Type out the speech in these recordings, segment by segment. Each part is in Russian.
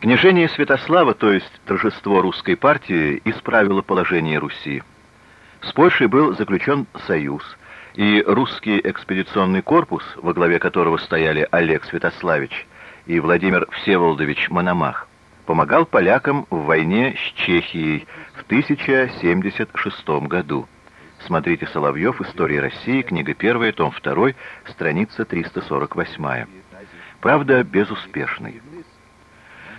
Княжение Святослава, то есть торжество русской партии, исправило положение Руси. С Польшей был заключен союз, и русский экспедиционный корпус, во главе которого стояли Олег Святославич и Владимир Всеволодович Мономах, помогал полякам в войне с Чехией в 1076 году. Смотрите Соловьев, История России, книга 1, том 2, страница 348. Правда, безуспешный.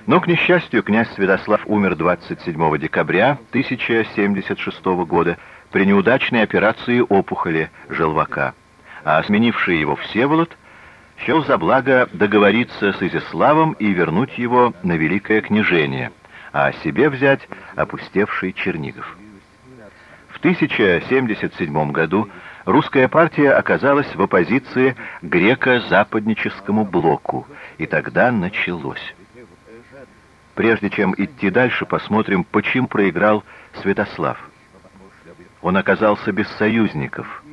Но, к несчастью, князь Святослав умер 27 декабря 1076 года при неудачной операции опухоли желвака, а сменивший его Всеволод счел за благо договориться с Изяславом и вернуть его на Великое княжение, а себе взять опустевший Чернигов. В 1077 году русская партия оказалась в оппозиции греко-западническому блоку, и тогда началось. Прежде чем идти дальше, посмотрим, почему проиграл Святослав. Он оказался без союзников.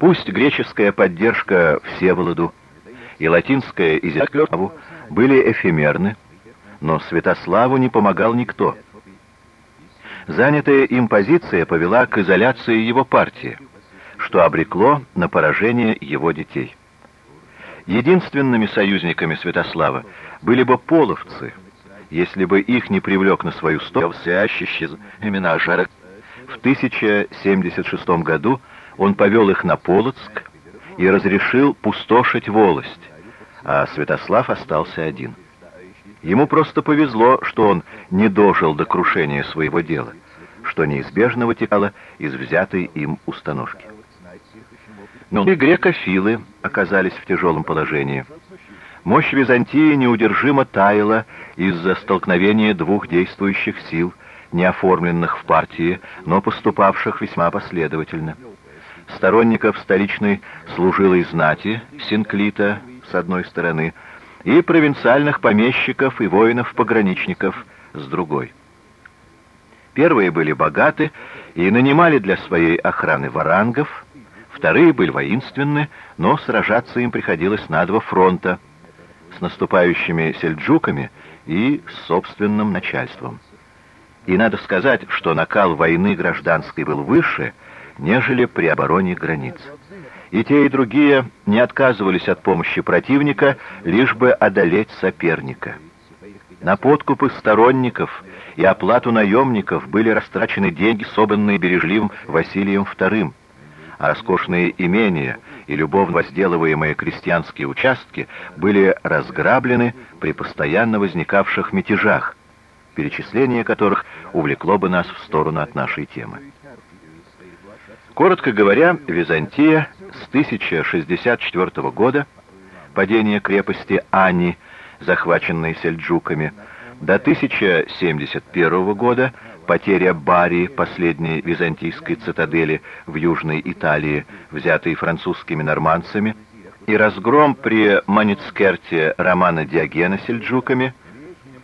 Пусть греческая поддержка Всеволоду и латинская Изяславу были эфемерны, но Святославу не помогал никто. Занятая им позиция повела к изоляции его партии, что обрекло на поражение его детей. Единственными союзниками Святослава были бы половцы – если бы их не привлек на свою сторону всеощущий имена Жарок. В 1076 году он повел их на Полоцк и разрешил пустошить волость, а Святослав остался один. Ему просто повезло, что он не дожил до крушения своего дела, что неизбежно вытекало из взятой им установки. Но и грекофилы оказались в тяжелом положении. Мощь Византии неудержимо таяла из-за столкновения двух действующих сил, не оформленных в партии, но поступавших весьма последовательно. Сторонников столичной служилой знати, Синклита, с одной стороны, и провинциальных помещиков и воинов-пограничников с другой. Первые были богаты и нанимали для своей охраны варангов, вторые были воинственны, но сражаться им приходилось на два фронта – с наступающими сельджуками и с собственным начальством. И надо сказать, что накал войны гражданской был выше, нежели при обороне границ. И те, и другие не отказывались от помощи противника, лишь бы одолеть соперника. На подкупы сторонников и оплату наемников были растрачены деньги, собранные бережливым Василием II, а роскошные имения и любовно возделываемые крестьянские участки были разграблены при постоянно возникавших мятежах, перечисление которых увлекло бы нас в сторону от нашей темы. Коротко говоря, Византия с 1064 года, падение крепости Ани, захваченной сельджуками, до 1071 года потеря Бари, последней византийской цитадели в Южной Италии, взятой французскими нормандцами, и разгром при Маницкерте романа Диогена сельджуками,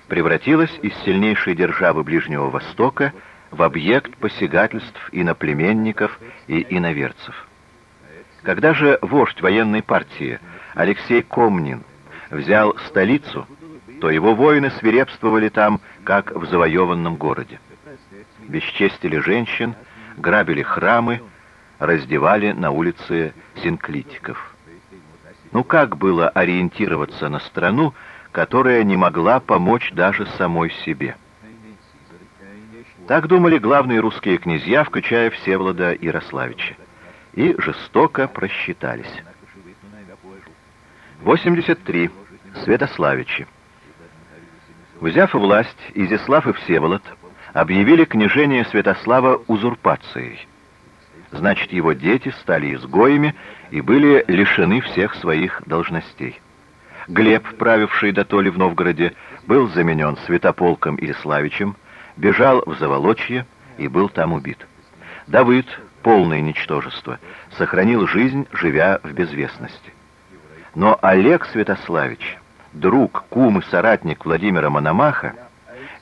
превратилась из сильнейшей державы Ближнего Востока в объект посягательств иноплеменников и иноверцев. Когда же вождь военной партии Алексей Комнин взял столицу, то его воины свирепствовали там, как в завоеванном городе бесчестили женщин, грабили храмы, раздевали на улице синклитиков. Ну как было ориентироваться на страну, которая не могла помочь даже самой себе? Так думали главные русские князья, включая Всеволода Ярославича, и жестоко просчитались. 83. Святославичи. Взяв власть, Изяслав и Всеволод объявили княжение Святослава узурпацией. Значит, его дети стали изгоями и были лишены всех своих должностей. Глеб, правивший до толи в Новгороде, был заменен Святополком Иславичем, бежал в Заволочье и был там убит. Давыд, полное ничтожество, сохранил жизнь, живя в безвестности. Но Олег Святославич, друг, кум и соратник Владимира Мономаха,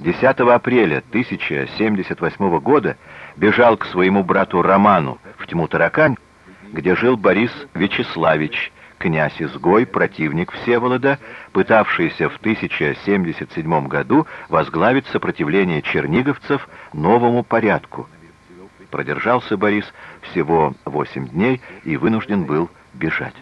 10 апреля 1078 года бежал к своему брату Роману в тьму Таракань, где жил Борис Вячеславич, князь-изгой, противник Всеволода, пытавшийся в 1077 году возглавить сопротивление черниговцев новому порядку. Продержался Борис всего восемь дней и вынужден был бежать.